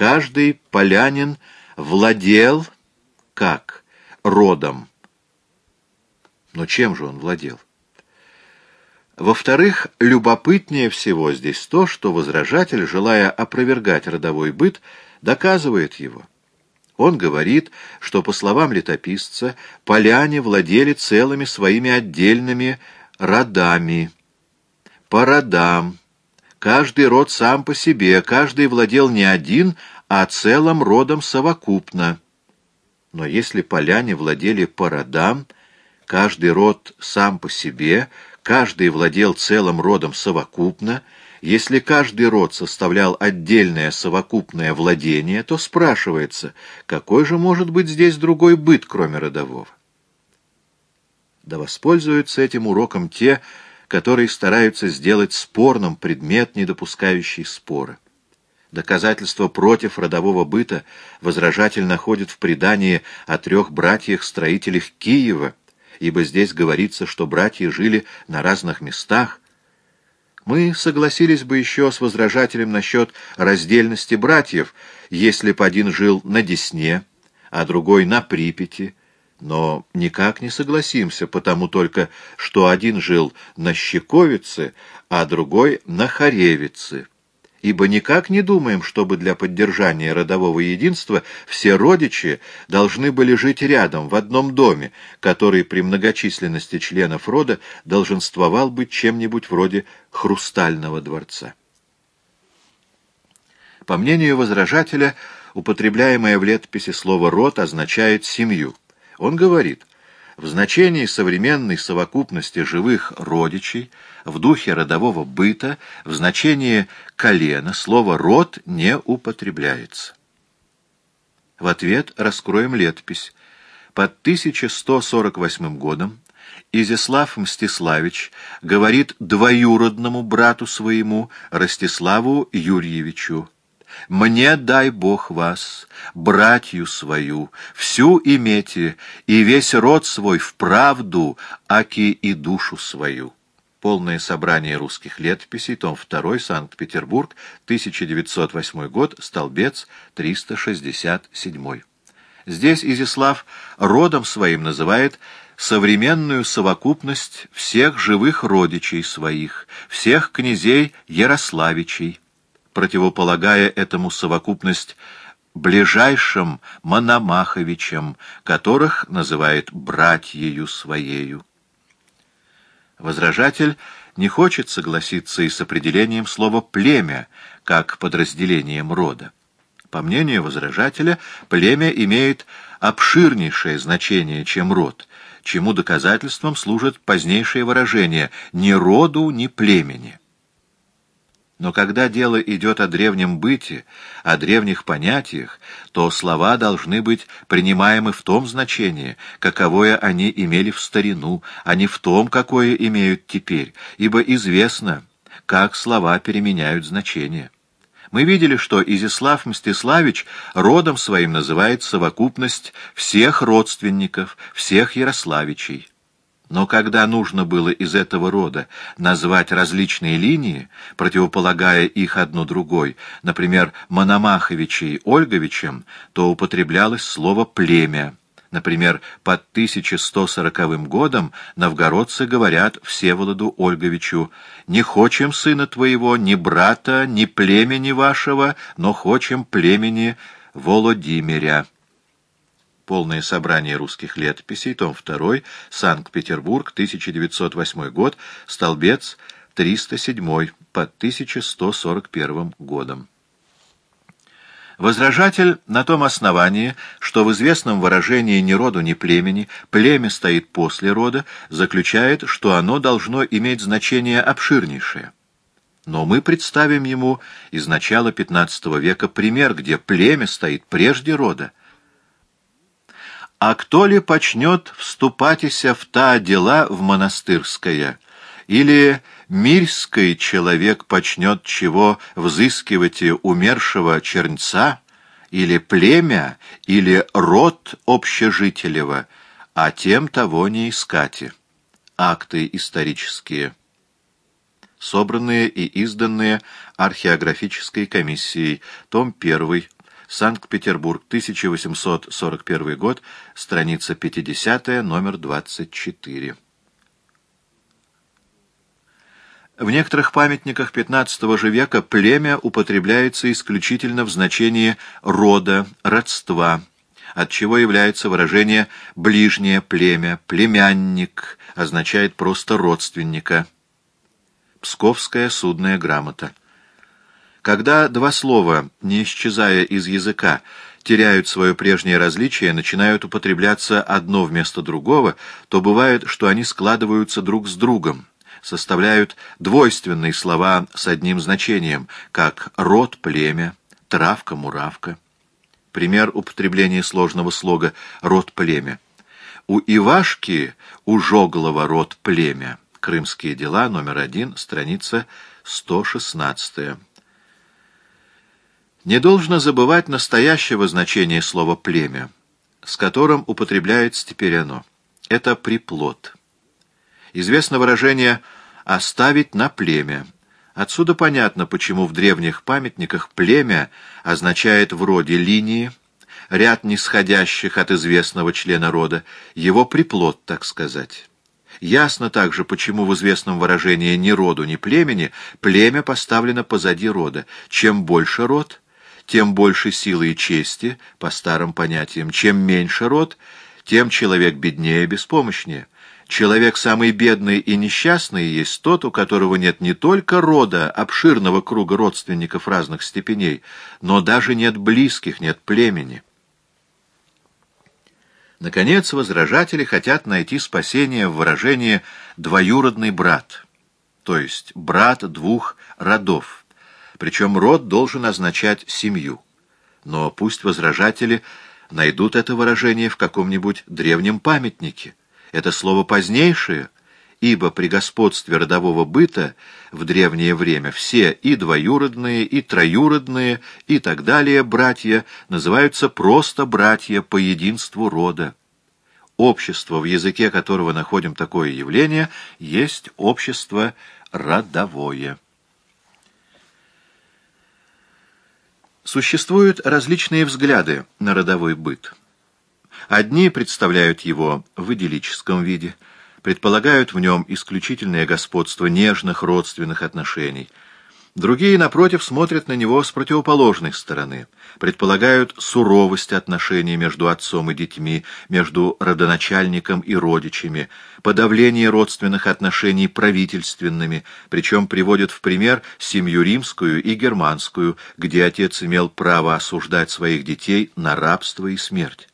каждый полянин владел, как, родом. Но чем же он владел? Во-вторых, любопытнее всего здесь то, что возражатель, желая опровергать родовой быт, доказывает его. Он говорит, что, по словам летописца, поляне владели целыми своими отдельными родами. По родам. Каждый род сам по себе, каждый владел не один, а целым родом совокупно. Но если поляне владели по родам, каждый род сам по себе, каждый владел целым родом совокупно, если каждый род составлял отдельное совокупное владение, то спрашивается, какой же может быть здесь другой быт, кроме родового? Да воспользуются этим уроком те, которые стараются сделать спорным предмет, не допускающий спора. Доказательство против родового быта возражатель находит в предании о трех братьях-строителях Киева, ибо здесь говорится, что братья жили на разных местах. Мы согласились бы еще с возражателем насчет раздельности братьев, если б один жил на Десне, а другой на Припяти, но никак не согласимся, потому только, что один жил на Щековице, а другой на Харевице ибо никак не думаем, чтобы для поддержания родового единства все родичи должны были жить рядом, в одном доме, который при многочисленности членов рода долженствовал быть чем-нибудь вроде хрустального дворца. По мнению возражателя, употребляемое в летописи слово «род» означает «семью». Он говорит, в значении современной совокупности живых родичей, в духе родового быта, в значении колена слово «род» не употребляется. В ответ раскроем летопись. Под 1148 годом Изяслав Мстиславич говорит двоюродному брату своему Ростиславу Юрьевичу мне дай Бог вас, братью свою, всю имейте, и весь род свой в правду, аки и душу свою. Полное собрание русских летописей, том 2, Санкт-Петербург, 1908 год, столбец 367. Здесь Изяслав родом своим называет современную совокупность всех живых родичей своих, всех князей Ярославичей, противополагая этому совокупность ближайшим Мономаховичам, которых называет братьею своею. Возражатель не хочет согласиться и с определением слова «племя» как подразделением рода. По мнению возражателя, племя имеет обширнейшее значение, чем род, чему доказательством служит позднейшее выражение «ни роду, ни племени». Но когда дело идет о древнем быте, о древних понятиях, то слова должны быть принимаемы в том значении, каковое они имели в старину, а не в том, какое имеют теперь, ибо известно, как слова переменяют значение. Мы видели, что Изяслав Мстиславич родом своим называет совокупность всех родственников, всех Ярославичей. Но когда нужно было из этого рода назвать различные линии, противополагая их одну другой, например, Мономаховичей Ольговичем, то употреблялось слово «племя». Например, под 1140 годом новгородцы говорят Всеволоду Ольговичу «Не хочем сына твоего, ни брата, ни племени вашего, но хочем племени Володимиря». Полное собрание русских летописей, том 2, Санкт-Петербург, 1908 год, столбец 307, под 1141 годом. Возражатель на том основании, что в известном выражении ни роду, ни племени племя стоит после рода, заключает, что оно должно иметь значение обширнейшее. Но мы представим ему из начала XV века пример, где племя стоит прежде рода, а кто ли почнет вступатися в та дела в монастырское, или мирской человек почнет чего взыскивать умершего чернца, или племя, или род общежителева, а тем того не искати. Акты исторические. Собранные и изданные археографической комиссией. Том 1. Санкт-Петербург, 1841 год, страница 50, номер 24. В некоторых памятниках XV же века племя употребляется исключительно в значении рода, родства, от чего является выражение «ближнее племя», «племянник» означает просто «родственника». Псковская судная грамота. Когда два слова, не исчезая из языка, теряют свое прежнее различие, начинают употребляться одно вместо другого, то бывает, что они складываются друг с другом составляют двойственные слова с одним значением, как род, племя, травка, муравка. Пример употребления сложного слога род, племя. У Ивашки у Жоглова род, племя. Крымские дела, номер один, страница 116. Не должно забывать настоящего значения слова «племя», с которым употребляется теперь оно. Это приплод. Известно выражение «оставить на племя». Отсюда понятно, почему в древних памятниках племя означает вроде линии, ряд нисходящих от известного члена рода, его приплод, так сказать. Ясно также, почему в известном выражении «ни роду, ни племени» племя поставлено позади рода. Чем больше род, тем больше силы и чести, по старым понятиям. Чем меньше род, тем человек беднее и беспомощнее. Человек самый бедный и несчастный есть тот, у которого нет не только рода, обширного круга родственников разных степеней, но даже нет близких, нет племени. Наконец, возражатели хотят найти спасение в выражении «двоюродный брат», то есть брат двух родов, причем род должен означать семью. Но пусть возражатели найдут это выражение в каком-нибудь древнем памятнике, это слово позднейшее, ибо при господстве родового быта в древнее время все и двоюродные, и троюродные, и так далее братья называются просто братья по единству рода. Общество, в языке которого находим такое явление, есть общество родовое. Существуют различные взгляды на родовой быт. Одни представляют его в идиллическом виде, предполагают в нем исключительное господство нежных родственных отношений. Другие, напротив, смотрят на него с противоположной стороны, предполагают суровость отношений между отцом и детьми, между родоначальником и родичами, подавление родственных отношений правительственными, причем приводят в пример семью римскую и германскую, где отец имел право осуждать своих детей на рабство и смерть.